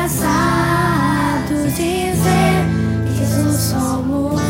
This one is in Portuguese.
engraçado dizer que somos.